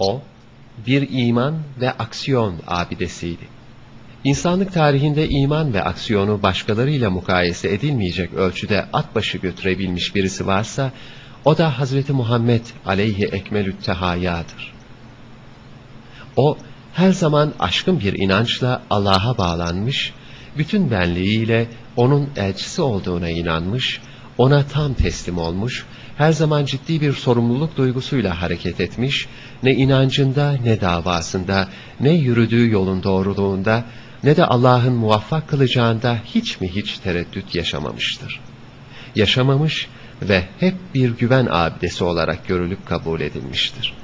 O, bir iman ve aksiyon abidesiydi. İnsanlık tarihinde iman ve aksiyonu başkalarıyla mukayese edilmeyecek ölçüde at başı götürebilmiş birisi varsa, o da Hazreti Muhammed aleyhi ekmelü't tehayadır. O, her zaman aşkın bir inançla Allah'a bağlanmış, bütün benliğiyle O'nun elçisi olduğuna inanmış, O'na tam teslim olmuş, her zaman ciddi bir sorumluluk duygusuyla hareket etmiş, ne inancında ne davasında, ne yürüdüğü yolun doğruluğunda, ne de Allah'ın muvaffak kılacağında hiç mi hiç tereddüt yaşamamıştır. Yaşamamış ve hep bir güven abidesi olarak görülüp kabul edilmiştir.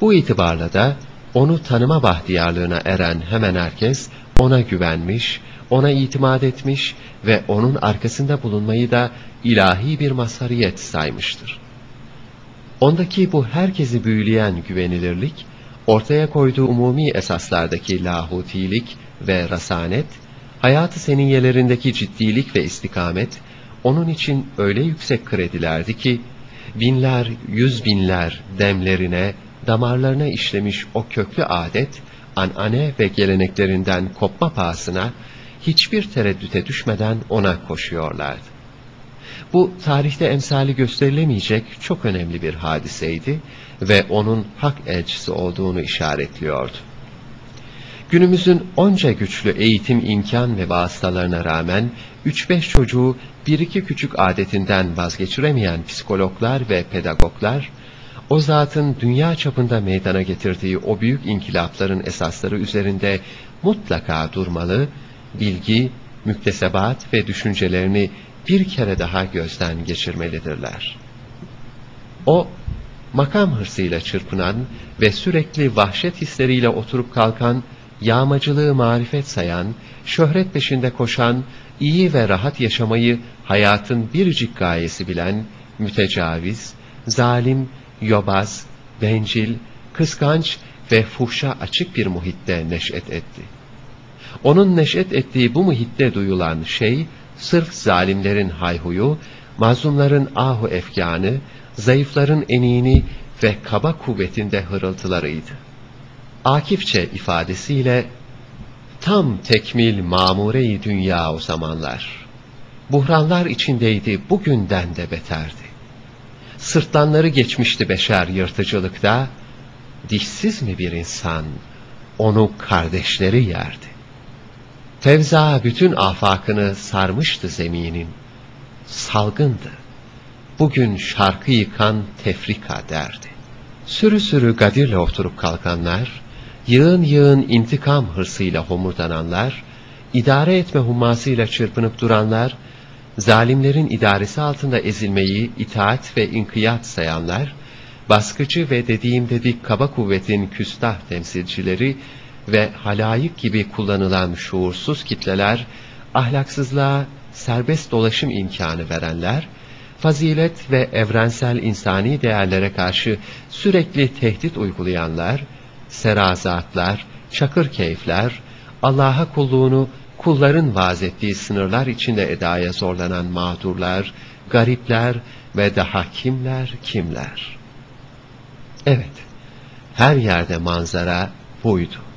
Bu itibarla da onu tanıma bahtiyarlığına eren hemen herkes ona güvenmiş, ona itimat etmiş ve onun arkasında bulunmayı da ilahi bir mazhariyet saymıştır. Ondaki bu herkesi büyüleyen güvenilirlik, ortaya koyduğu umumi esaslardaki lahutilik ve rasanet, hayatı seniyelerindeki ciddilik ve istikamet, onun için öyle yüksek kredilerdi ki, binler, yüz binler demlerine, damarlarına işlemiş o köklü adet, anane ve geleneklerinden kopma pahasına, hiçbir tereddüte düşmeden ona koşuyorlardı. Bu tarihte emsali gösterilemeyecek çok önemli bir hadiseydi ve onun hak elçisi olduğunu işaretliyordu. Günümüzün onca güçlü eğitim imkan ve vasıtalarına rağmen 3-5 çocuğu bir iki küçük adetinden vazgeçiremeyen psikologlar ve pedagoglar, o zatın dünya çapında meydana getirdiği o büyük inkılapların esasları üzerinde mutlaka durmalı, bilgi, müktesebat ve düşüncelerini bir kere daha gözden geçirmelidirler. O, makam hırsıyla çırpınan ve sürekli vahşet hisleriyle oturup kalkan, yağmacılığı marifet sayan, şöhret peşinde koşan, iyi ve rahat yaşamayı hayatın biricik gayesi bilen, mütecaviz, zalim, yobaz, bencil, kıskanç ve fuhşa açık bir muhitte neşet etti. Onun neşet ettiği bu muhitte duyulan şey, sırf zalimlerin hayhuyu, mazlumların ahu efkanı, zayıfların eniğini ve kaba kuvvetinde hırıltılarıydı. Akifçe ifadesiyle, tam tekmil mamure dünya o zamanlar. Buhranlar içindeydi, bugünden de beterdi. Sırtlanları geçmişti beşer yırtıcılıkta, dişsiz mi bir insan, onu kardeşleri yerdi. Fevza bütün afakını sarmıştı zeminin. Salgındı. Bugün şarkı yıkan tefrika derdi. Sürü sürü gadirle oturup kalkanlar, yığın yığın intikam hırsıyla homurdananlar, idare etme hummasıyla çırpınıp duranlar, zalimlerin idaresi altında ezilmeyi itaat ve inkiyat sayanlar, baskıcı ve dediğim dedik kaba kuvvetin küstah temsilcileri ve halayık gibi kullanılan şuursuz kitleler, ahlaksızlığa serbest dolaşım imkanı verenler, fazilet ve evrensel insani değerlere karşı sürekli tehdit uygulayanlar, serazatlar, çakır keyifler, Allah'a kulluğunu kulların vaaz ettiği sınırlar içinde edaya zorlanan mağdurlar, garipler ve daha kimler kimler. Evet, her yerde manzara buydu.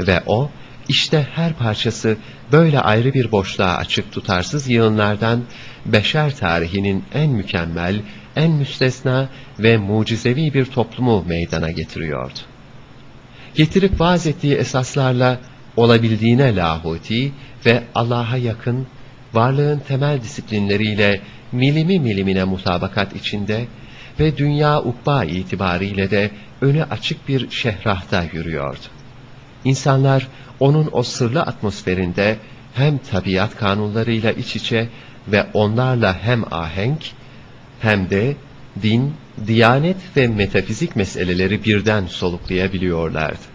Ve o, işte her parçası böyle ayrı bir boşluğa açık tutarsız yığınlardan beşer tarihinin en mükemmel, en müstesna ve mucizevi bir toplumu meydana getiriyordu. Getirip vaaz ettiği esaslarla olabildiğine lahuti ve Allah'a yakın, varlığın temel disiplinleriyle milimi milimine mutabakat içinde ve dünya ukba itibariyle de önü açık bir şehrahta yürüyordu. İnsanlar onun o sırlı atmosferinde hem tabiat kanunlarıyla iç içe ve onlarla hem ahenk hem de din, diyanet ve metafizik meseleleri birden soluklayabiliyorlardı.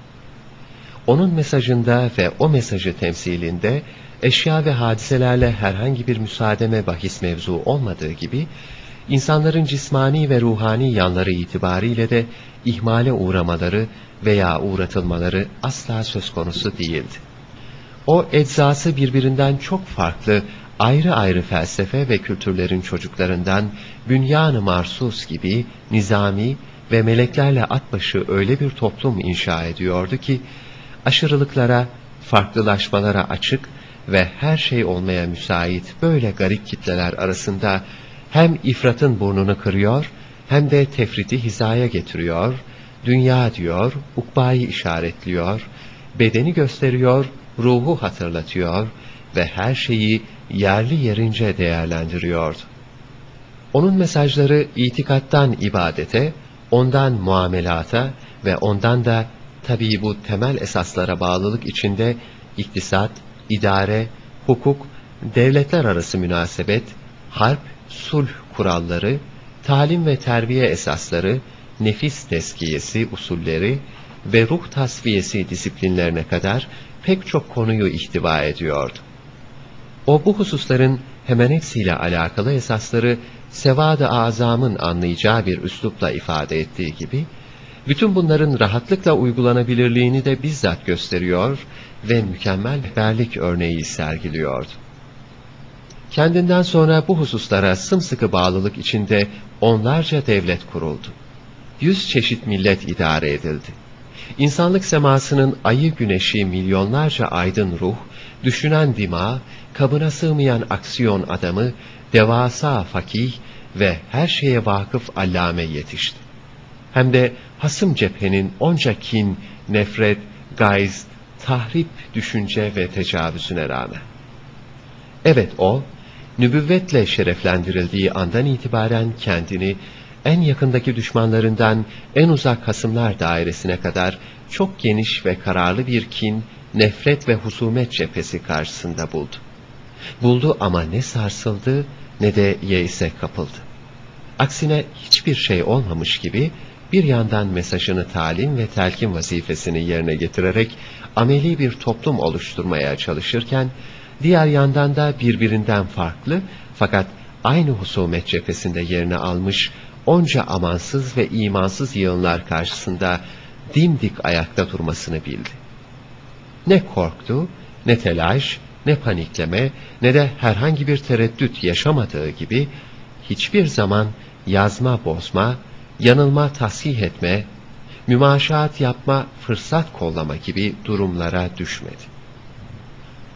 Onun mesajında ve o mesajı temsilinde eşya ve hadiselerle herhangi bir müsaademe bahis mevzu olmadığı gibi, insanların cismani ve ruhani yanları itibariyle de ihmale uğramaları veya uğratılmaları asla söz konusu değildi. O eczası birbirinden çok farklı, ayrı ayrı felsefe ve kültürlerin çocuklarından Bünyan-ı Marsus gibi nizami ve meleklerle atbaşı öyle bir toplum inşa ediyordu ki, aşırılıklara, farklılaşmalara açık ve her şey olmaya müsait böyle garip kitleler arasında hem ifratın burnunu kırıyor, hem de tefriti hizaya getiriyor, dünya diyor, ukbayı işaretliyor, bedeni gösteriyor, ruhu hatırlatıyor ve her şeyi yerli yerince değerlendiriyordu. Onun mesajları itikattan ibadete, ondan muamelata ve ondan da tabii bu temel esaslara bağlılık içinde iktisat, idare, hukuk, devletler arası münasebet, harp, sulh kuralları, talim ve terbiye esasları, nefis teskiyesi usulleri ve ruh tasfiyesi disiplinlerine kadar pek çok konuyu ihtiva ediyordu. O bu hususların hemen hepsiyle alakalı esasları Sevad-ı Azam'ın anlayacağı bir üslupla ifade ettiği gibi, bütün bunların rahatlıkla uygulanabilirliğini de bizzat gösteriyor ve mükemmel rehberlik örneği sergiliyordu. Kendinden sonra bu hususlara sımsıkı bağlılık içinde onlarca devlet kuruldu. Yüz çeşit millet idare edildi. İnsanlık semasının ayı güneşi milyonlarca aydın ruh, düşünen dima, kabına sığmayan aksiyon adamı, devasa fakih ve her şeye vakıf allame yetişti. Hem de hasım cephenin onca kin, nefret, gayz, tahrip, düşünce ve tecavüzüne rağmen. Evet o, nübüvvetle şereflendirildiği andan itibaren kendini en yakındaki düşmanlarından en uzak hasımlar dairesine kadar çok geniş ve kararlı bir kin, nefret ve husumet cephesi karşısında buldu. Buldu ama ne sarsıldı ne de yeise kapıldı. Aksine hiçbir şey olmamış gibi bir yandan mesajını talim ve telkin vazifesini yerine getirerek ameli bir toplum oluşturmaya çalışırken, diğer yandan da birbirinden farklı fakat aynı husumet cephesinde yerini almış onca amansız ve imansız yığınlar karşısında dimdik ayakta durmasını bildi. Ne korktu, ne telaş, ne panikleme, ne de herhangi bir tereddüt yaşamadığı gibi, hiçbir zaman yazma bozma, yanılma tasih etme, mümaşaat yapma, fırsat kollama gibi durumlara düşmedi.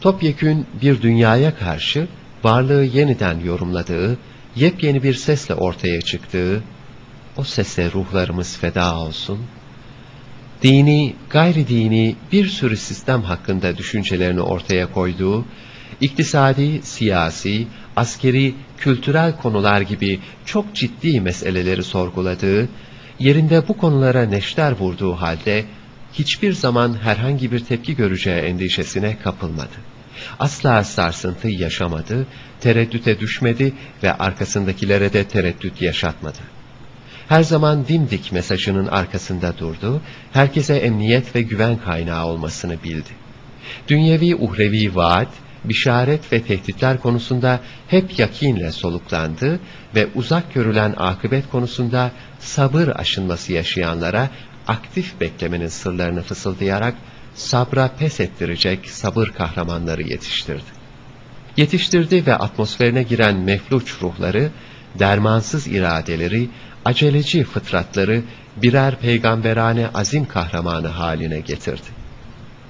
Topyekün bir dünyaya karşı varlığı yeniden yorumladığı, yepyeni bir sesle ortaya çıktığı, o sese ruhlarımız feda olsun, dini, gayri dini bir sürü sistem hakkında düşüncelerini ortaya koyduğu, iktisadi, siyasi, askeri, kültürel konular gibi çok ciddi meseleleri sorguladığı, yerinde bu konulara neşter vurduğu halde, hiçbir zaman herhangi bir tepki göreceği endişesine kapılmadı. Asla sarsıntı yaşamadı, tereddüte düşmedi ve arkasındakilere de tereddüt yaşatmadı. Her zaman dimdik mesajının arkasında durdu, herkese emniyet ve güven kaynağı olmasını bildi. Dünyevi uhrevi vaat, bişaret ve tehditler konusunda hep yakinle soluklandı ve uzak görülen akıbet konusunda sabır aşınması yaşayanlara aktif beklemenin sırlarını fısıldayarak sabra pes ettirecek sabır kahramanları yetiştirdi. Yetiştirdi ve atmosferine giren mefluç ruhları, dermansız iradeleri, aceleci fıtratları birer peygamberane azim kahramanı haline getirdi.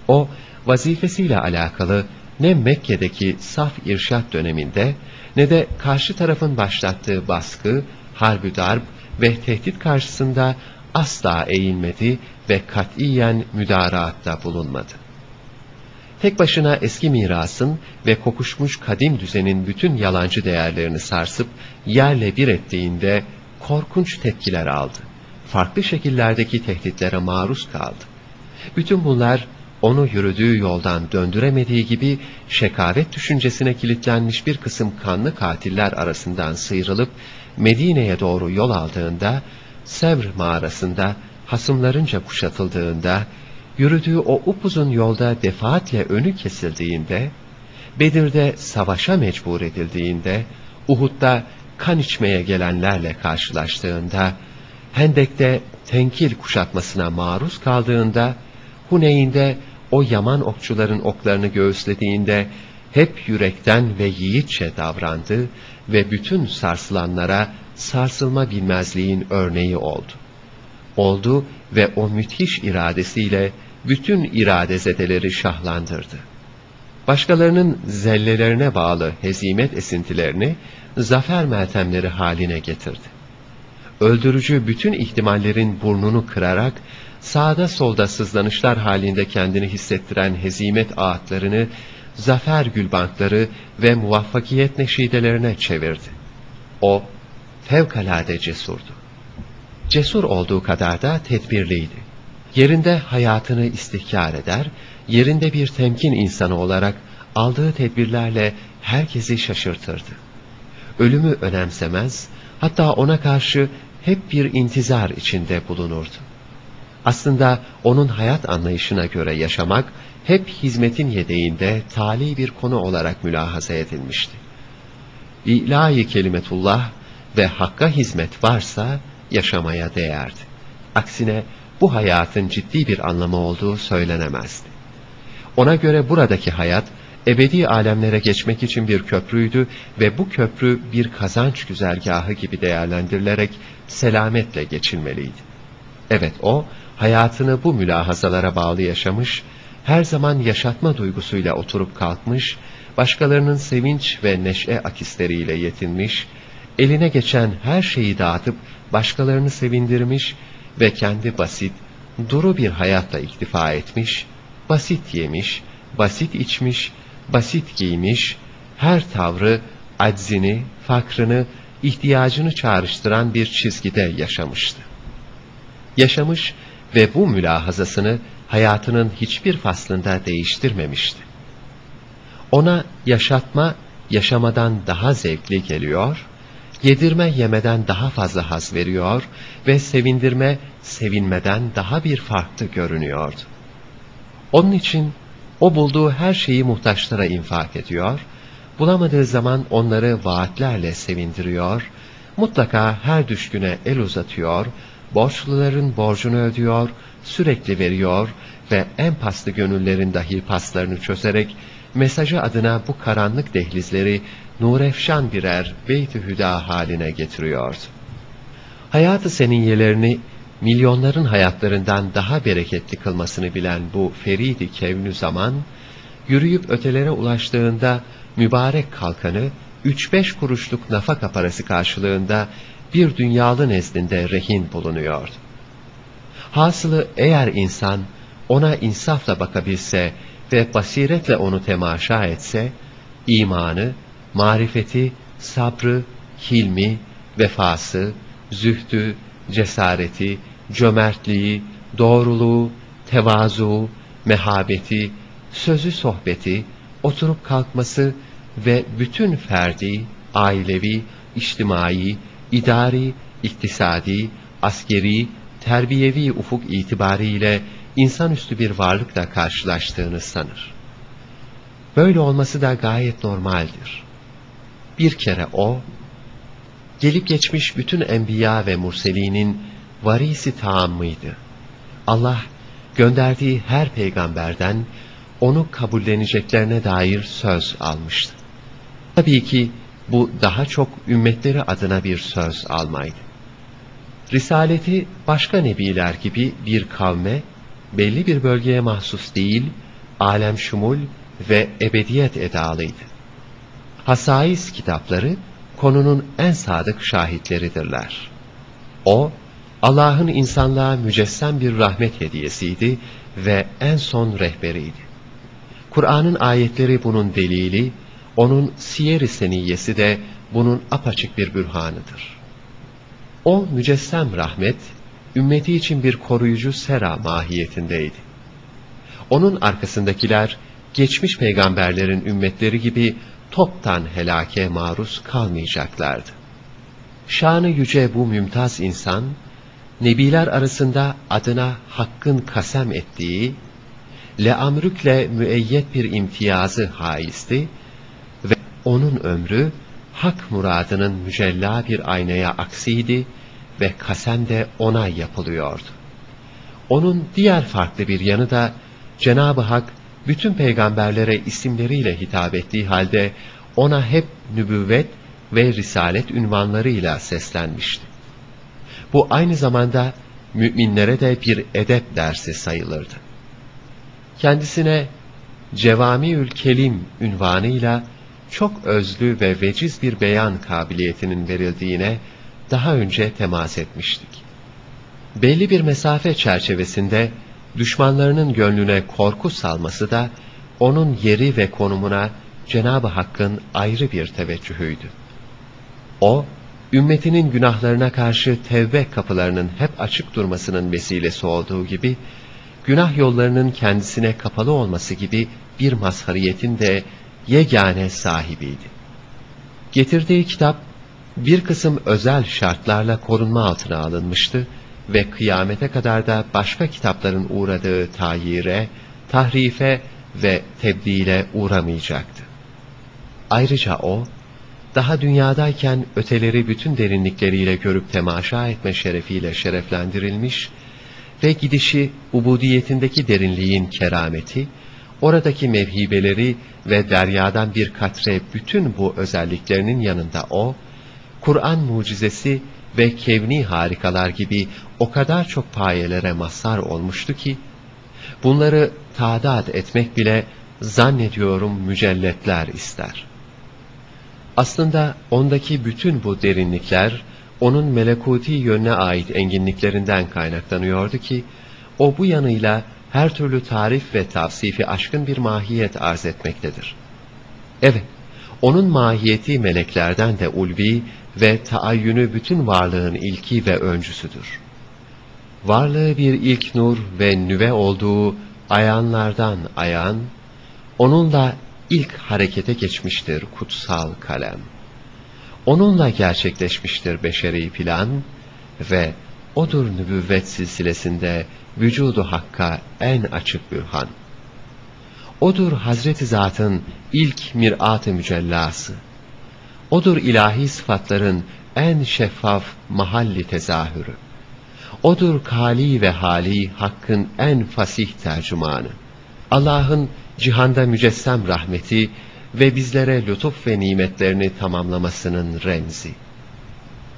O, vazifesiyle alakalı ne Mekke'deki saf irşat döneminde ne de karşı tarafın başlattığı baskı, harbü darp ve tehdit karşısında asla eğilmedi ve katiyen müdaraatta bulunmadı. Tek başına eski mirasın ve kokuşmuş kadim düzenin bütün yalancı değerlerini sarsıp yerle bir ettiğinde korkunç tepkiler aldı. Farklı şekillerdeki tehditlere maruz kaldı. Bütün bunlar onu yürüdüğü yoldan döndüremediği gibi şekavet düşüncesine kilitlenmiş bir kısım kanlı katiller arasından sıyrılıp Medine'ye doğru yol aldığında Sevr mağarasında hasımlarınca kuşatıldığında yürüdüğü o upuzun yolda defaatle önü kesildiğinde Bedir'de savaşa mecbur edildiğinde Uhud'da kan içmeye gelenlerle karşılaştığında, Hendek'te tenkil kuşatmasına maruz kaldığında, Huneyn'de o yaman okçuların oklarını göğüslediğinde, hep yürekten ve yiğitçe davrandı ve bütün sarsılanlara sarsılma bilmezliğin örneği oldu. Oldu ve o müthiş iradesiyle bütün irade zedeleri şahlandırdı. Başkalarının zellelerine bağlı hezimet esintilerini zafer meltemleri haline getirdi. Öldürücü bütün ihtimallerin burnunu kırarak sağda solda sızlanışlar halinde kendini hissettiren hezimet ağıtlarını zafer gülbankları ve muvaffakiyet neşidelerine çevirdi. O fevkalade cesurdu. Cesur olduğu kadar da tedbirliydi. Yerinde hayatını istihkar eder, yerinde bir temkin insanı olarak aldığı tedbirlerle herkesi şaşırtırdı. Ölümü önemsemez, hatta ona karşı hep bir intizar içinde bulunurdu. Aslında onun hayat anlayışına göre yaşamak, hep hizmetin yedeğinde tali bir konu olarak mülahaza edilmişti. İlahi kelimetullah ve hakka hizmet varsa yaşamaya değerdi. Aksine bu hayatın ciddi bir anlamı olduğu söylenemezdi. Ona göre buradaki hayat, ebedi alemlere geçmek için bir köprüydü ve bu köprü bir kazanç güzergahı gibi değerlendirilerek selametle geçilmeliydi. Evet o, hayatını bu mülahazalara bağlı yaşamış, her zaman yaşatma duygusuyla oturup kalkmış, başkalarının sevinç ve neşe akisleriyle yetinmiş, eline geçen her şeyi dağıtıp başkalarını sevindirmiş ve kendi basit, duru bir hayatla iktifa etmiş, basit yemiş, basit içmiş, basit giymiş, her tavrı aczini, fakrını, ihtiyacını çağrıştıran bir çizgide yaşamıştı. Yaşamış ve bu mülahazasını hayatının hiçbir faslında değiştirmemişti. Ona yaşatma, yaşamadan daha zevkli geliyor, yedirme yemeden daha fazla haz veriyor ve sevindirme, sevinmeden daha bir farklı görünüyordu. Onun için o bulduğu her şeyi muhtaçlara infak ediyor, bulamadığı zaman onları vaatlerle sevindiriyor, mutlaka her düşküne el uzatıyor, borçluların borcunu ödüyor, sürekli veriyor ve en paslı gönüllerin dahi paslarını çözerek mesajı adına bu karanlık dehlizleri nurefşan birer beyt-i hüda haline getiriyordu. Hayatı seniyyelerini milyonların hayatlarından daha bereketli kılmasını bilen bu feridi kevnü zaman, yürüyüp ötelere ulaştığında mübarek kalkanı, üç beş kuruşluk nafaka parası karşılığında bir dünyalı nezdinde rehin bulunuyordu. Hasılı eğer insan ona insafla bakabilse ve basiretle onu temaşa etse, imanı, marifeti, sabrı, hilmi, vefası, zühdü, cesareti, cömertliği, doğruluğu, tevazu, mehabeti, sözü sohbeti, oturup kalkması ve bütün ferdi, ailevi, içtimai, idari, iktisadi, askeri, terbiyevi ufuk itibariyle insanüstü bir varlıkla karşılaştığını sanır. Böyle olması da gayet normaldir. Bir kere o, gelip geçmiş bütün enbiya ve murselinin varisi taammıydı. Allah, gönderdiği her peygamberden onu kabulleneceklerine dair söz almıştı. Tabii ki bu daha çok ümmetleri adına bir söz almaydı. Risaleti başka nebiler gibi bir kavme, belli bir bölgeye mahsus değil, alem şumul ve ebediyet edalıydı. Hasais kitapları, konunun en sadık şahitleridirler. O, Allah'ın insanlığa mücessem bir rahmet hediyesiydi ve en son rehberiydi. Kur'an'ın ayetleri bunun delili, onun siyer-i seniyyesi de bunun apaçık bir bürhanıdır. O mücessem rahmet, ümmeti için bir koruyucu sera mahiyetindeydi. Onun arkasındakiler, geçmiş peygamberlerin ümmetleri gibi toptan helake maruz kalmayacaklardı. Şanı yüce bu mümtaz insan, Nebiler arasında adına hakkın kasem ettiği, leamrükle müeyyet bir imtiyazı haisti ve onun ömrü, hak muradının mücella bir aynaya aksiydi ve kasem de ona yapılıyordu. Onun diğer farklı bir yanı da, Cenab-ı Hak, bütün peygamberlere isimleriyle hitap ettiği halde, ona hep nübüvvet ve risalet ünvanlarıyla seslenmişti. Bu aynı zamanda müminlere de bir edep dersi sayılırdı. Kendisine Cevamiül Kelim ünvanıyla çok özlü ve veciz bir beyan kabiliyetinin verildiğine daha önce temas etmiştik. Belli bir mesafe çerçevesinde düşmanlarının gönlüne korku salması da onun yeri ve konumuna Cenab-ı Hakk'ın ayrı bir teveccühüydü. O, ümmetinin günahlarına karşı tevbe kapılarının hep açık durmasının vesilesi olduğu gibi, günah yollarının kendisine kapalı olması gibi bir mazhariyetin de yegane sahibiydi. Getirdiği kitap, bir kısım özel şartlarla korunma altına alınmıştı ve kıyamete kadar da başka kitapların uğradığı tayire, tahrife ve tebdile uğramayacaktı. Ayrıca o, daha dünyadayken öteleri bütün derinlikleriyle görüp temaşa etme şerefiyle şereflendirilmiş ve gidişi ubudiyetindeki derinliğin kerameti, oradaki mevhibeleri ve deryadan bir katre bütün bu özelliklerinin yanında o, Kur'an mucizesi ve kevni harikalar gibi o kadar çok payelere mazhar olmuştu ki, bunları tadat etmek bile zannediyorum mücelletler ister. Aslında ondaki bütün bu derinlikler, onun melekuti yönüne ait enginliklerinden kaynaklanıyordu ki, o bu yanıyla her türlü tarif ve tavsifi aşkın bir mahiyet arz etmektedir. Evet, onun mahiyeti meleklerden de ulvi ve taayyünü bütün varlığın ilki ve öncüsüdür. Varlığı bir ilk nur ve nüve olduğu ayanlardan ayan, onunla ilk harekete geçmiştir kutsal kalem. Onunla gerçekleşmiştir beşeri plan ve odur nübüvvet silsilesinde vücudu hakka en açık bürhan. Odur Hazreti Zat'ın ilk mirat-ı mücellası. Odur ilahi sıfatların en şeffaf mahalli tezahürü. Odur kali ve hali hakkın en fasih tercümanı. Allah'ın cihanda mücessem rahmeti ve bizlere lütuf ve nimetlerini tamamlamasının remzi.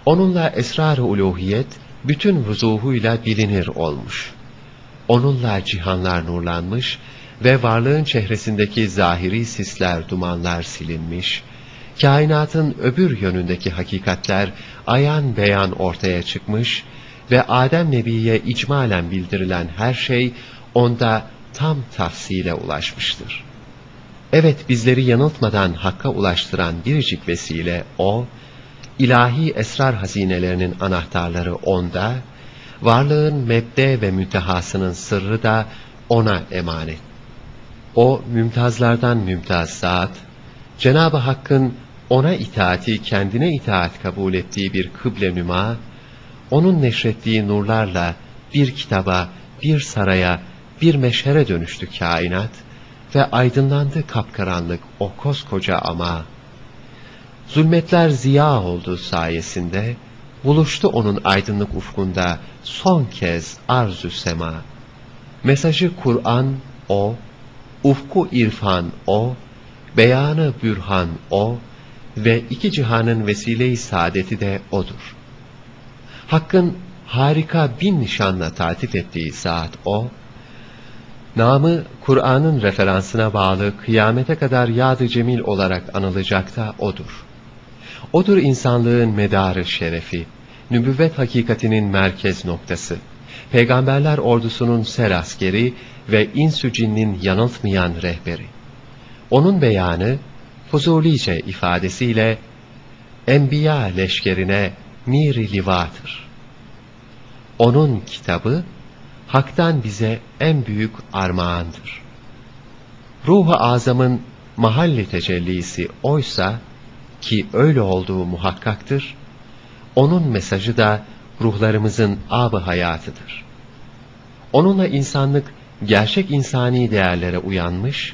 Onunla esrar-ı uluhiyet bütün vuzuhuyla bilinir olmuş. Onunla cihanlar nurlanmış ve varlığın çehresindeki zahiri sisler, dumanlar silinmiş, kainatın öbür yönündeki hakikatler ayan beyan ortaya çıkmış ve Adem Nebi'ye icmalen bildirilen her şey onda tam tafsile ulaşmıştır. Evet bizleri yanıltmadan Hakk'a ulaştıran biricik vesile O, ilahi esrar hazinelerinin anahtarları O'nda, varlığın mebde ve müntehasının sırrı da O'na emanet. O, mümtazlardan mümtaz zat, Cenab-ı Hakk'ın O'na itaati kendine itaat kabul ettiği bir kıble nüma, O'nun neşrettiği nurlarla bir kitaba, bir saraya, bir meşhere dönüştü kainat ve aydınlandı kapkaranlık o koskoca ama. Zulmetler ziya oldu sayesinde, buluştu onun aydınlık ufkunda son kez arzü sema. Mesajı Kur'an o, ufku irfan o, beyanı bürhan o ve iki cihanın vesile-i saadeti de odur. Hakkın harika bin nişanla tatif ettiği saat o, Namı Kur'an'ın referansına bağlı kıyamete kadar yad cemil olarak anılacak da odur. Odur insanlığın medarı şerefi, nübüvvet hakikatinin merkez noktası, peygamberler ordusunun ser askeri ve insü cinnin yanıltmayan rehberi. Onun beyanı, Fuzulice ifadesiyle, Enbiya leşkerine mir livatır. Onun kitabı, Hak'tan bize en büyük armağandır. Ruh-u Azam'ın mahalli tecellisi oysa, ki öyle olduğu muhakkaktır, onun mesajı da ruhlarımızın abı hayatıdır. Onunla insanlık gerçek insani değerlere uyanmış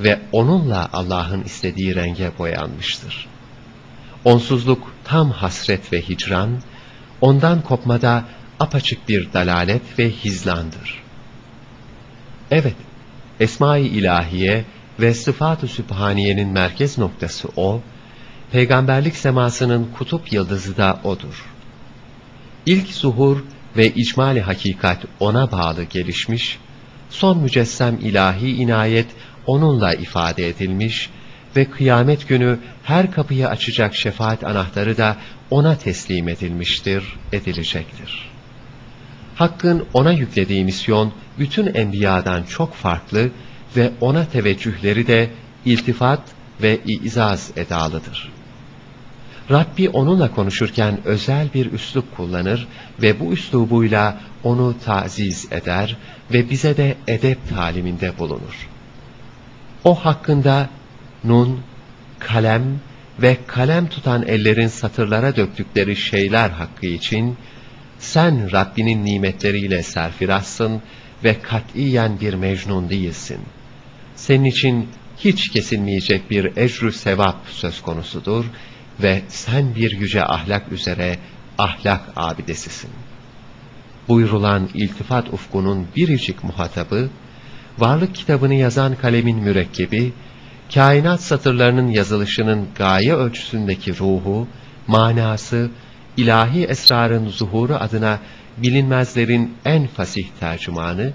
ve onunla Allah'ın istediği renge boyanmıştır. Onsuzluk tam hasret ve hicran, ondan kopmada apaçık bir dalalet ve hizlandır. Evet, Esma-i İlahiye ve Sıfat-ı Sübhaniye'nin merkez noktası o, peygamberlik semasının kutup yıldızı da odur. İlk zuhur ve icmali hakikat ona bağlı gelişmiş, son mücessem ilahi inayet onunla ifade edilmiş ve kıyamet günü her kapıyı açacak şefaat anahtarı da ona teslim edilmiştir, edilecektir. Hakkın ona yüklediği misyon bütün enbiyadan çok farklı ve ona teveccühleri de iltifat ve izaz edalıdır. Rabbi onunla konuşurken özel bir üslup kullanır ve bu üslubuyla onu taziz eder ve bize de edep taliminde bulunur. O hakkında nun, kalem ve kalem tutan ellerin satırlara döktükleri şeyler hakkı için sen Rabbinin nimetleriyle serfirahsın ve katiyen bir mecnun değilsin. Senin için hiç kesilmeyecek bir ecrü sevap söz konusudur ve sen bir yüce ahlak üzere ahlak abidesisin. Buyrulan iltifat ufkunun biricik muhatabı, varlık kitabını yazan kalemin mürekkebi, kainat satırlarının yazılışının gaye ölçüsündeki ruhu, manası, ilahi esrarın zuhuru adına bilinmezlerin en fasih tercümanı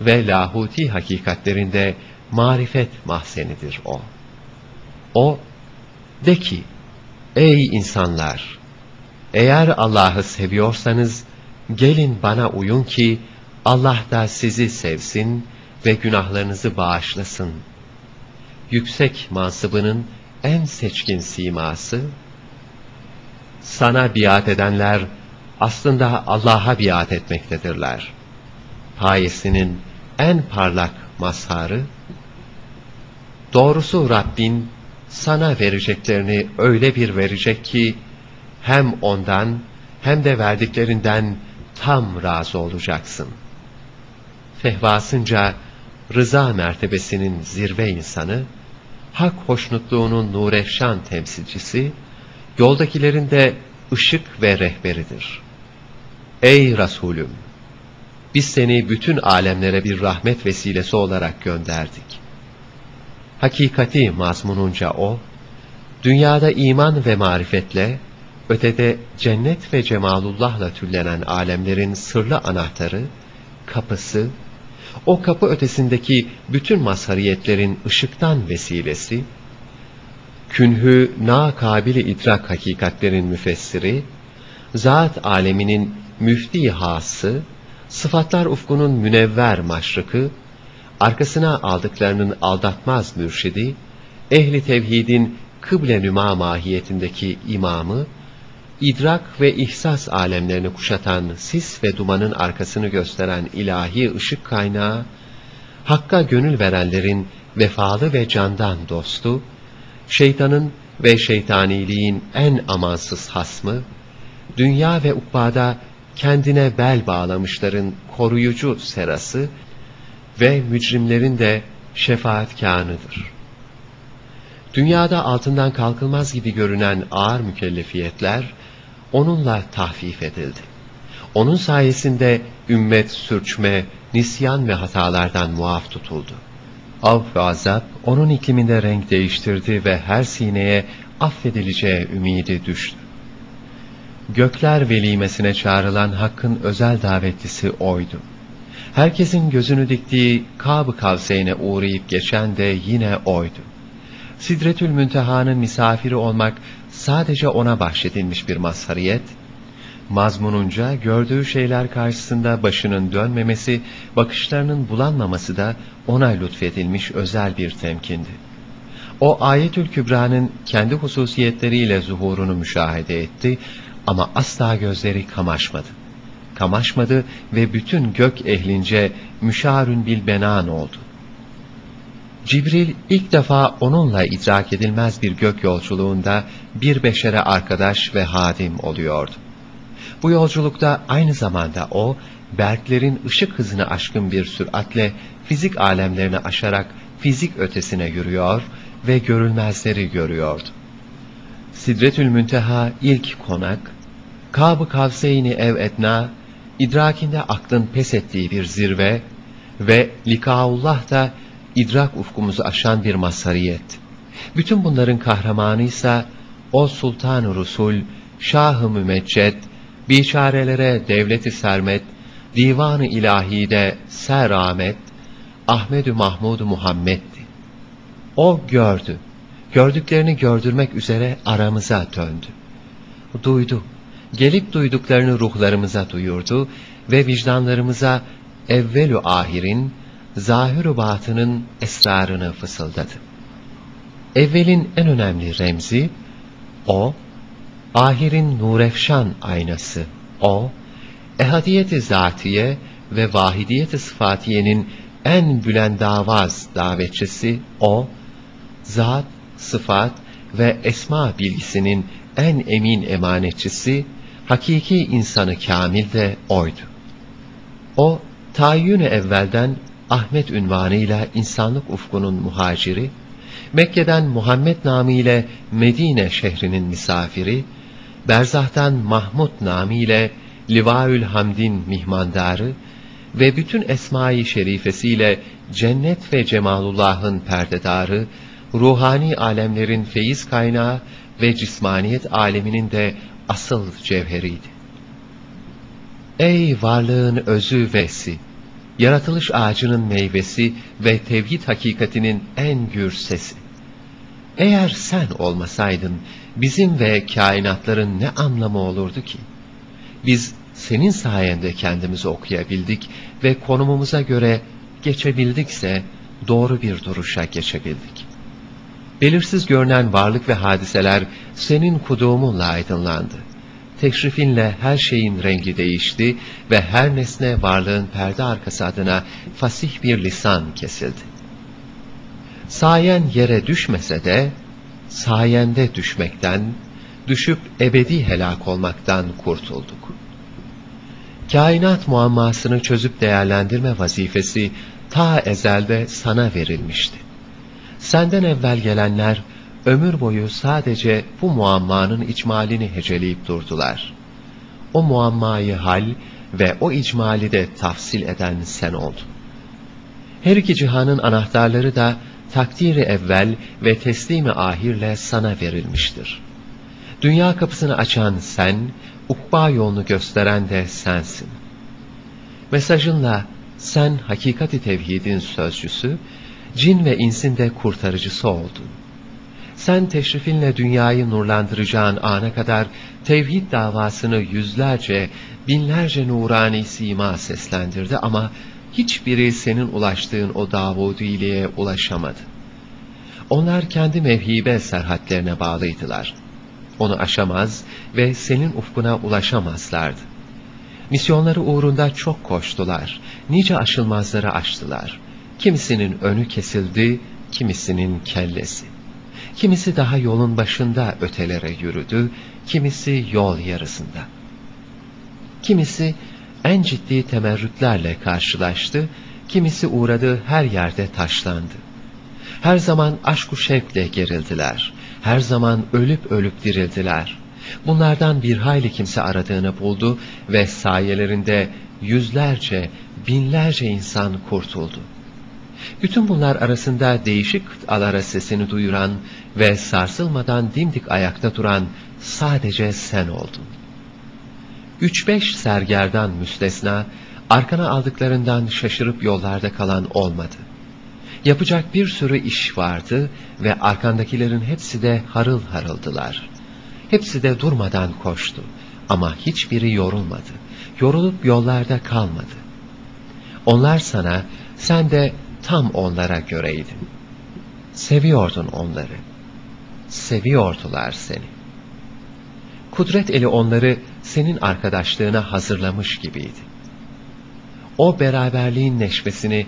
ve lahuti hakikatlerinde marifet mahzenidir o. O, de ki, ey insanlar, eğer Allah'ı seviyorsanız, gelin bana uyun ki, Allah da sizi sevsin ve günahlarınızı bağışlasın. Yüksek mansıbının en seçkin siması, sana biat edenler, aslında Allah'a biat etmektedirler. Payesinin en parlak mazharı, Doğrusu Rabbin sana vereceklerini öyle bir verecek ki hem ondan hem de verdiklerinden tam razı olacaksın. Fehvasınca rıza mertebesinin zirve insanı, hak hoşnutluğunun nurefşan temsilcisi, yoldakilerin de ışık ve rehberidir. Ey Resulüm! Biz seni bütün alemlere bir rahmet vesilesi olarak gönderdik. Hakikati mazmununca o, dünyada iman ve marifetle, ötede cennet ve cemalullahla tüllenen alemlerin sırlı anahtarı, kapısı, o kapı ötesindeki bütün mazhariyetlerin ışıktan vesilesi, künhü na kabili idrak hakikatlerin müfessiri, zat aleminin müfti hası, sıfatlar ufkunun münevver maşrıkı, arkasına aldıklarının aldatmaz mürşidi, ehli tevhidin kıble nüma mahiyetindeki imamı, idrak ve ihsas alemlerini kuşatan sis ve dumanın arkasını gösteren ilahi ışık kaynağı, Hakka gönül verenlerin vefalı ve candan dostu, şeytanın ve şeytaniliğin en amansız hasmı, dünya ve ukbada kendine bel bağlamışların koruyucu serası ve mücrimlerin de şefaatkanıdır. Dünyada altından kalkılmaz gibi görünen ağır mükellefiyetler, onunla tahfif edildi. Onun sayesinde ümmet sürçme, nisyan ve hatalardan muaf tutuldu. Av ve azap onun ikliminde renk değiştirdi ve her sineye affedileceği ümidi düştü. Gökler velimesine çağrılan Hakk'ın özel davetlisi oydu. Herkesin gözünü diktiği Kab-ı Kavseyn'e uğrayıp geçen de yine oydu. Sidretül Münteha'nın misafiri olmak sadece ona bahşedilmiş bir mazhariyet, mazmununca gördüğü şeyler karşısında başının dönmemesi, bakışlarının bulanmaması da ona lütfedilmiş özel bir temkindi. O ayetül kübranın kendi hususiyetleriyle zuhurunu müşahede etti ama asla gözleri kamaşmadı. Kamaşmadı ve bütün gök ehlince müşarün bil benan oldu. Cibril ilk defa onunla idrak edilmez bir gök yolculuğunda bir beşere arkadaş ve hadim oluyordu. Bu yolculukta aynı zamanda o, berklerin ışık hızını aşkın bir süratle fizik alemlerini aşarak fizik ötesine yürüyor ve görülmezleri görüyordu. Sidretül Münteha ilk konak, Kab-ı Kavseyni ev etna, idrakinde aklın pes ettiği bir zirve ve likaullah da idrak ufkumuzu aşan bir mazhariyet. Bütün bunların kahramanıysa o Sultan-ı Rusul, Şah-ı Mümecced, biçarelere devleti sermet, divanı ilahide ser Ahmet, Ahmedü Mahmud Muhammed'di. O gördü, gördüklerini gördürmek üzere aramıza döndü. Duydu, gelip duyduklarını ruhlarımıza duyurdu ve vicdanlarımıza evvelü ahirin, zahir batının esrarını fısıldadı. Evvelin en önemli remzi, o, ahirin nurefşan aynası, o, ehadiyeti zatiye ve vahidiyeti sıfatiyenin en bülendavaz davetçisi o, zat, sıfat ve esma bilgisinin en emin emanetçisi, hakiki insanı kamil de oydu. O, tayyün evvelden Ahmet ünvanıyla insanlık ufkunun muhaciri, Mekke'den Muhammed namıyla Medine şehrinin misafiri, Berzah'tan Mahmud namıyla Livaül Hamd'in mihmandarı ve bütün esma-i şerifesiyle cennet ve cemalullah'ın perdedarı, ruhani alemlerin feyiz kaynağı ve cismaniyet aleminin de asıl cevheriydi. Ey varlığın özü vesi, yaratılış ağacının meyvesi ve tevhid hakikatinin en gür sesi. Eğer sen olmasaydın, bizim ve kainatların ne anlamı olurdu ki? Biz senin sayende kendimizi okuyabildik ve konumumuza göre geçebildikse doğru bir duruşa geçebildik. Belirsiz görünen varlık ve hadiseler senin kudumunla aydınlandı. Teşrifinle her şeyin rengi değişti ve her nesne varlığın perde arkası adına fasih bir lisan kesildi. Sayen yere düşmese de, sayende düşmekten, düşüp ebedi helak olmaktan kurtulduk. Kainat muammasını çözüp değerlendirme vazifesi ta ezelde sana verilmişti. Senden evvel gelenler ömür boyu sadece bu muammanın icmalini heceleyip durdular. O muammayı hal ve o icmali de tafsil eden sen oldun. Her iki cihanın anahtarları da takdiri evvel ve teslimi ahirle sana verilmiştir. Dünya kapısını açan sen, ukba yolunu gösteren de sensin. Mesajınla sen hakikati tevhidin sözcüsü, cin ve insin de kurtarıcısı oldun. Sen teşrifinle dünyayı nurlandıracağın ana kadar tevhid davasını yüzlerce, binlerce nurani sima seslendirdi ama hiçbiri senin ulaştığın o Davudiliğe ulaşamadı. Onlar kendi mevhibe serhatlerine bağlıydılar. Onu aşamaz ve senin ufkuna ulaşamazlardı. Misyonları uğrunda çok koştular, nice aşılmazları aştılar. Kimisinin önü kesildi, kimisinin kellesi. Kimisi daha yolun başında ötelere yürüdü, kimisi yol yarısında. Kimisi en ciddi temerrütlerle karşılaştı, kimisi uğradığı her yerde taşlandı. Her zaman aşk-ı şevkle gerildiler, her zaman ölüp ölüp dirildiler. Bunlardan bir hayli kimse aradığını buldu ve sayelerinde yüzlerce, binlerce insan kurtuldu. Bütün bunlar arasında değişik kıtalara sesini duyuran ve sarsılmadan dimdik ayakta duran sadece sen oldun. Üç beş sergerdan müstesna, arkana aldıklarından şaşırıp yollarda kalan olmadı. Yapacak bir sürü iş vardı ve arkandakilerin hepsi de harıl harıldılar. Hepsi de durmadan koştu ama hiçbiri yorulmadı. Yorulup yollarda kalmadı. Onlar sana, sen de tam onlara göreydin. Seviyordun onları. Seviyordular seni. Kudret eli onları senin arkadaşlığına hazırlamış gibiydi. O beraberliğin neşvesini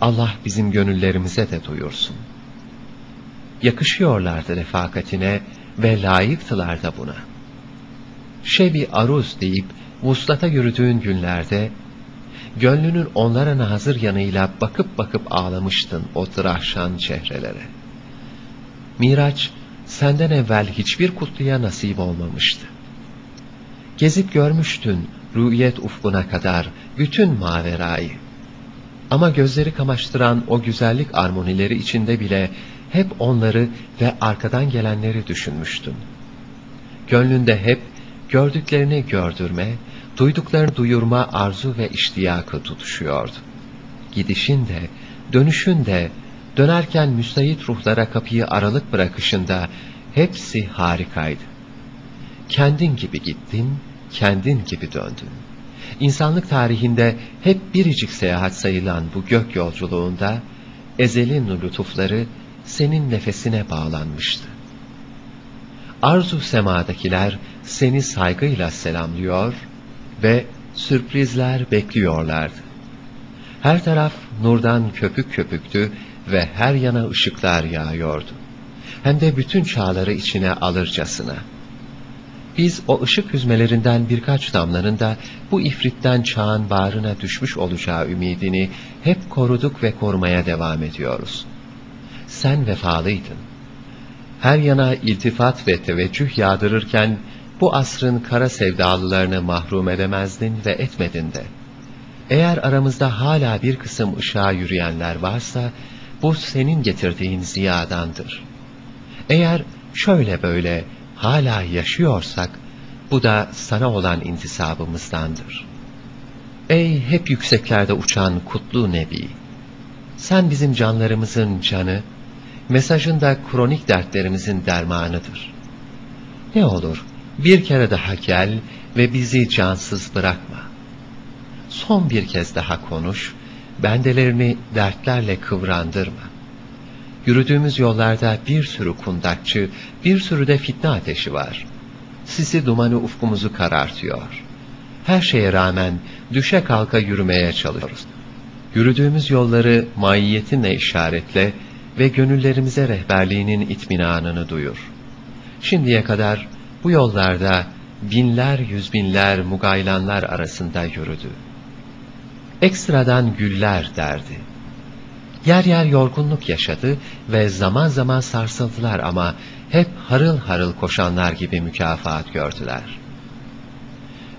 Allah bizim gönüllerimize de duyursun. Yakışıyorlardı refakatine ve layıktılar da buna. Şebi aruz deyip vuslata yürüdüğün günlerde gönlünün onlara nazır yanıyla bakıp bakıp ağlamıştın o tıraşan çehrelere. Miraç, senden evvel hiçbir kutluya nasip olmamıştı. Gezip görmüştün rüyet ufkuna kadar bütün maverayı. Ama gözleri kamaştıran o güzellik armonileri içinde bile hep onları ve arkadan gelenleri düşünmüştün. Gönlünde hep gördüklerini gördürme, duyduklarını duyurma arzu ve iştiyakı tutuşuyordu. Gidişin de, dönüşün de, dönerken müstahit ruhlara kapıyı aralık bırakışında hepsi harikaydı. Kendin gibi gittin, kendin gibi döndün. İnsanlık tarihinde hep biricik seyahat sayılan bu gök yolculuğunda, ezelin lütufları senin nefesine bağlanmıştı. Arzu semadakiler seni saygıyla selamlıyor ve sürprizler bekliyorlardı. Her taraf nurdan köpük köpüktü ve her yana ışıklar yağıyordu. Hem de bütün çağları içine alırcasına. Biz o ışık hüzmelerinden birkaç damlanın da bu ifritten çağın bağrına düşmüş olacağı ümidini hep koruduk ve korumaya devam ediyoruz. Sen vefalıydın. Her yana iltifat ve teveccüh yağdırırken bu asrın kara sevdalılarını mahrum edemezdin ve etmedin de. Eğer aramızda hala bir kısım ışığa yürüyenler varsa, bu senin getirdiğin ziyadandır. Eğer şöyle böyle hala yaşıyorsak, bu da sana olan intisabımızdandır. Ey hep yükseklerde uçan kutlu Nebi! Sen bizim canlarımızın canı, mesajın da kronik dertlerimizin dermanıdır. Ne olur bir kere daha gel ve bizi cansız bırakma. Son bir kez daha konuş, bendelerini dertlerle kıvrandırma. Yürüdüğümüz yollarda bir sürü kundakçı, bir sürü de fitne ateşi var. Sisi dumanı ufkumuzu karartıyor. Her şeye rağmen düşe kalka yürümeye çalışıyoruz. Yürüdüğümüz yolları maiyetinle işaretle ve gönüllerimize rehberliğinin itminanını duyur. Şimdiye kadar bu yollarda binler yüz binler mugaylanlar arasında yürüdü. Ekstradan güller derdi. Yer yer yorgunluk yaşadı ve zaman zaman sarsıldılar ama hep harıl harıl koşanlar gibi mükafat gördüler.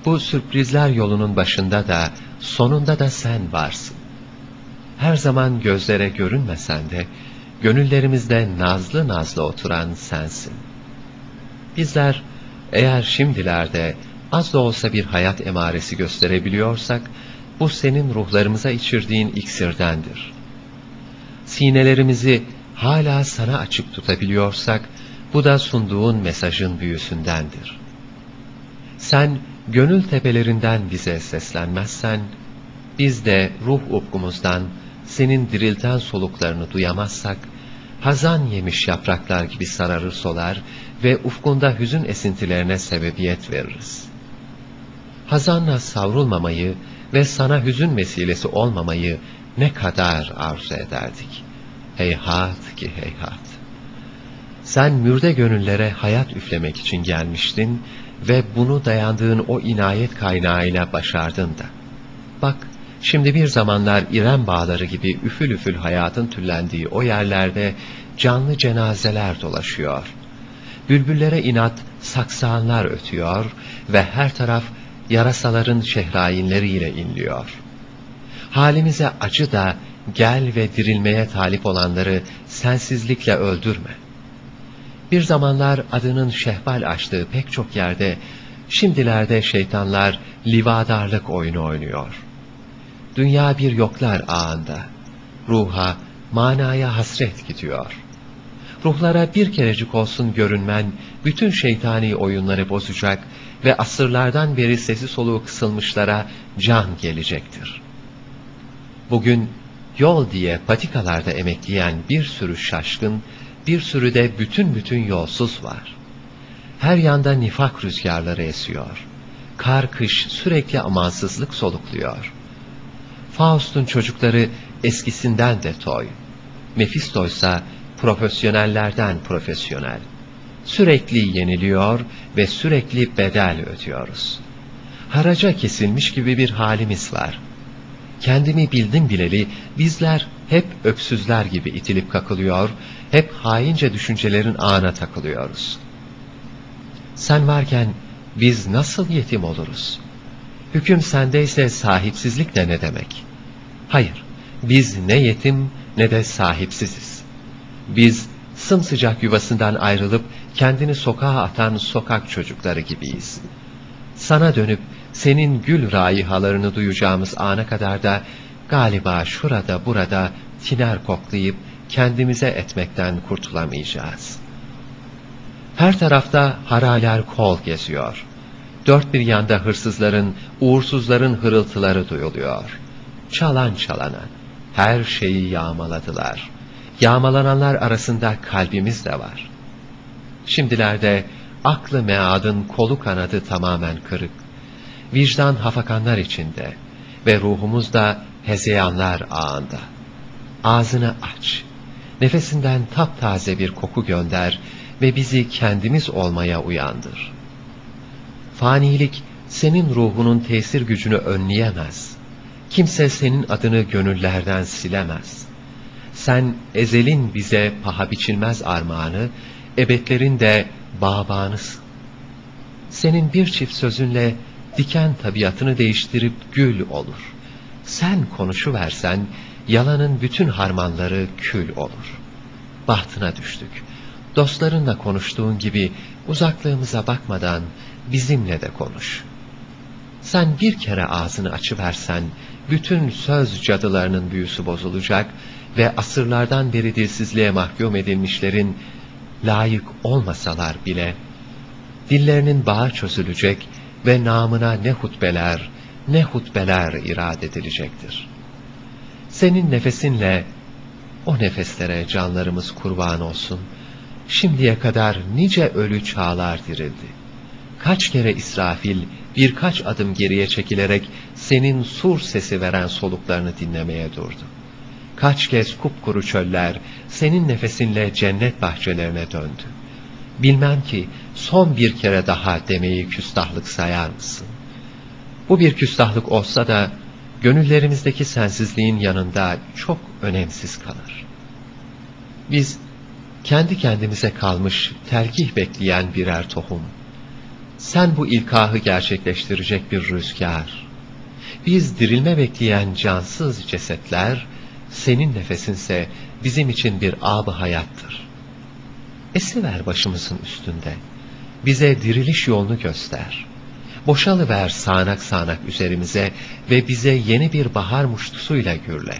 Bu sürprizler yolunun başında da sonunda da sen varsın. Her zaman gözlere görünmesen de gönüllerimizde nazlı nazlı oturan sensin. Bizler eğer şimdilerde az da olsa bir hayat emaresi gösterebiliyorsak, bu senin ruhlarımıza içirdiğin iksirdendir. Sinelerimizi hala sana açık tutabiliyorsak, bu da sunduğun mesajın büyüsündendir. Sen gönül tepelerinden bize seslenmezsen, biz de ruh ufkumuzdan senin dirilten soluklarını duyamazsak, hazan yemiş yapraklar gibi sararır solar ve ufkunda hüzün esintilerine sebebiyet veririz. Hazanla savrulmamayı ve sana hüzün vesilesi olmamayı ne kadar arzu ederdik. Heyhat ki heyhat. Sen mürde gönüllere hayat üflemek için gelmiştin ve bunu dayandığın o inayet kaynağıyla başardın da. Bak, Şimdi bir zamanlar İrem bağları gibi üfül üfül hayatın tüllendiği o yerlerde canlı cenazeler dolaşıyor. Bülbüllere inat saksağanlar ötüyor ve her taraf yarasaların şehrayinleriyle inliyor. Halimize acı da gel ve dirilmeye talip olanları sensizlikle öldürme. Bir zamanlar adının şehbal açtığı pek çok yerde, şimdilerde şeytanlar livadarlık oyunu oynuyor.'' Dünya bir yoklar ağında. Ruha, manaya hasret gidiyor. Ruhlara bir kerecik olsun görünmen, bütün şeytani oyunları bozacak ve asırlardan beri sesi soluğu kısılmışlara can gelecektir. Bugün yol diye patikalarda emekleyen bir sürü şaşkın, bir sürü de bütün bütün yolsuz var. Her yanda nifak rüzgarları esiyor. Kar kış sürekli amansızlık solukluyor. Faust'un çocukları eskisinden de toy. Mephisto ise profesyonellerden profesyonel. Sürekli yeniliyor ve sürekli bedel ödüyoruz. Haraca kesilmiş gibi bir halimiz var. Kendimi bildim bileli bizler hep öksüzler gibi itilip kakılıyor, hep haince düşüncelerin ağına takılıyoruz. Sen varken biz nasıl yetim oluruz?'' Hüküm sendeyse sahipsizlik de ne demek? Hayır, biz ne yetim ne de sahipsiziz. Biz sımsıcak yuvasından ayrılıp kendini sokağa atan sokak çocukları gibiyiz. sana dönüp senin gül raihalarını duyacağımız ana kadar da galiba şurada burada tiner koklayıp kendimize etmekten kurtulamayacağız. Her tarafta haraler kol geziyor. Dört bir yanda hırsızların, uğursuzların hırıltıları duyuluyor. Çalan çalana, her şeyi yağmaladılar. Yağmalananlar arasında kalbimiz de var. Şimdilerde aklı meadın kolu kanadı tamamen kırık. Vicdan hafakanlar içinde ve ruhumuz da hezeyanlar ağında. Ağzını aç, nefesinden taptaze bir koku gönder ve bizi kendimiz olmaya uyandır. Fanilik senin ruhunun tesir gücünü önleyemez. Kimse senin adını gönüllerden silemez. Sen ezelin bize paha biçilmez armağanı, ebedlerin de bağbanısın. Senin bir çift sözünle diken tabiatını değiştirip gül olur. Sen konuşuversen, yalanın bütün harmanları kül olur. Bahtına düştük. Dostlarınla konuştuğun gibi uzaklığımıza bakmadan bizimle de konuş. Sen bir kere ağzını açıversen, bütün söz cadılarının büyüsü bozulacak ve asırlardan beri dilsizliğe mahkum edilmişlerin layık olmasalar bile, dillerinin bağı çözülecek ve namına ne hutbeler, ne hutbeler irad edilecektir. Senin nefesinle o nefeslere canlarımız kurban olsun. Şimdiye kadar nice ölü çağlar dirildi. Kaç kere İsrafil birkaç adım geriye çekilerek senin sur sesi veren soluklarını dinlemeye durdu. Kaç kez kupkuru çöller senin nefesinle cennet bahçelerine döndü. Bilmem ki son bir kere daha demeyi küstahlık sayar mısın? Bu bir küstahlık olsa da gönüllerimizdeki sensizliğin yanında çok önemsiz kalır. Biz kendi kendimize kalmış terkih bekleyen birer tohum. Sen bu ilkahı gerçekleştirecek bir rüzgar. Biz dirilme bekleyen cansız cesetler, senin nefesinse bizim için bir ab hayattır. Esiver başımızın üstünde. Bize diriliş yolunu göster. Boşalıver sağanak sağanak üzerimize ve bize yeni bir bahar muştusuyla gürle.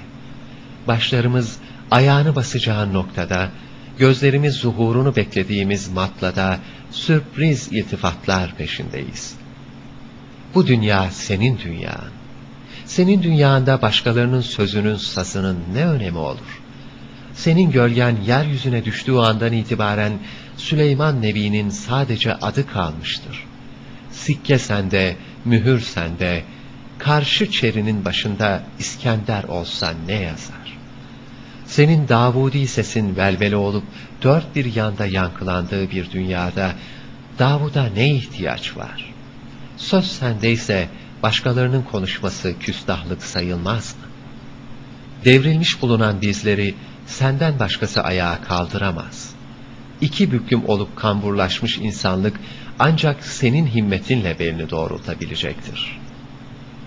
Başlarımız ayağını basacağın noktada, gözlerimiz zuhurunu beklediğimiz matlada sürpriz iltifatlar peşindeyiz. Bu dünya senin dünyan. Senin dünyanda başkalarının sözünün sazının ne önemi olur? Senin gölgen yeryüzüne düştüğü andan itibaren Süleyman Nebi'nin sadece adı kalmıştır. Sikke sende, mühür sende, karşı çerinin başında İskender olsa ne yazar? Senin Davudi sesin velvele olup dört bir yanda yankılandığı bir dünyada Davud'a ne ihtiyaç var? Söz sendeyse başkalarının konuşması küstahlık sayılmaz mı? Devrilmiş bulunan bizleri senden başkası ayağa kaldıramaz. İki büklüm olup kamburlaşmış insanlık ancak senin himmetinle belini doğrultabilecektir.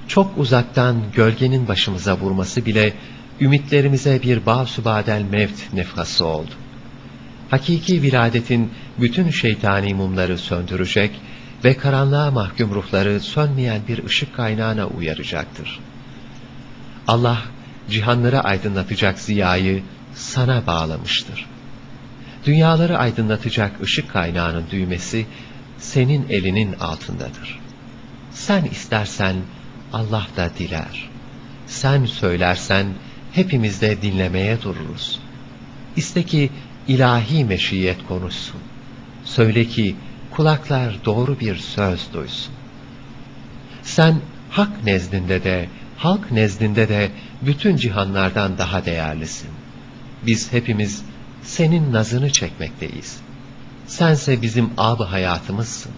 Çok uzaktan gölgenin başımıza vurması bile ümitlerimize bir bağsubadel mevt nefhası oldu. Hakiki viladetin bütün şeytani mumları söndürecek ve karanlığa mahkum ruhları sönmeyen bir ışık kaynağına uyaracaktır. Allah cihanları aydınlatacak ziyayı sana bağlamıştır. Dünyaları aydınlatacak ışık kaynağının düğmesi senin elinin altındadır. Sen istersen Allah da diler. Sen söylersen hepimiz de dinlemeye dururuz. İste ki ilahi meşiyet konuşsun. Söyle ki kulaklar doğru bir söz duysun. Sen hak nezdinde de, halk nezdinde de bütün cihanlardan daha değerlisin. Biz hepimiz senin nazını çekmekteyiz. Sense bizim ab hayatımızsın.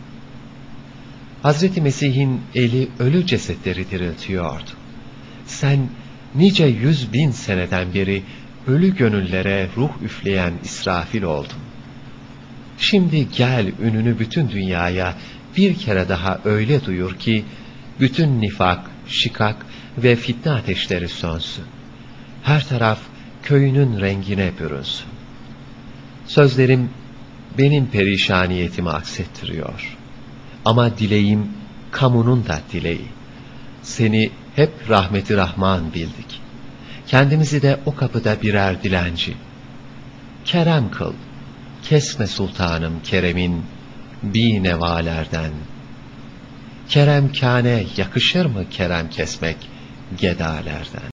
Hazreti Mesih'in eli ölü cesetleri diriltiyordu. Sen nice yüz bin seneden beri ölü gönüllere ruh üfleyen İsrafil oldun. Şimdi gel ününü bütün dünyaya bir kere daha öyle duyur ki, bütün nifak, şikak ve fitne ateşleri sönsün. Her taraf köyünün rengine bürünsün. Sözlerim benim perişaniyetimi aksettiriyor. Ama dileğim kamunun da dileği. Seni hep rahmeti rahman bildik. Kendimizi de o kapıda birer dilenci. Kerem kıl, kesme sultanım keremin, bi nevalerden. Kerem kâne yakışır mı kerem kesmek gedalerden?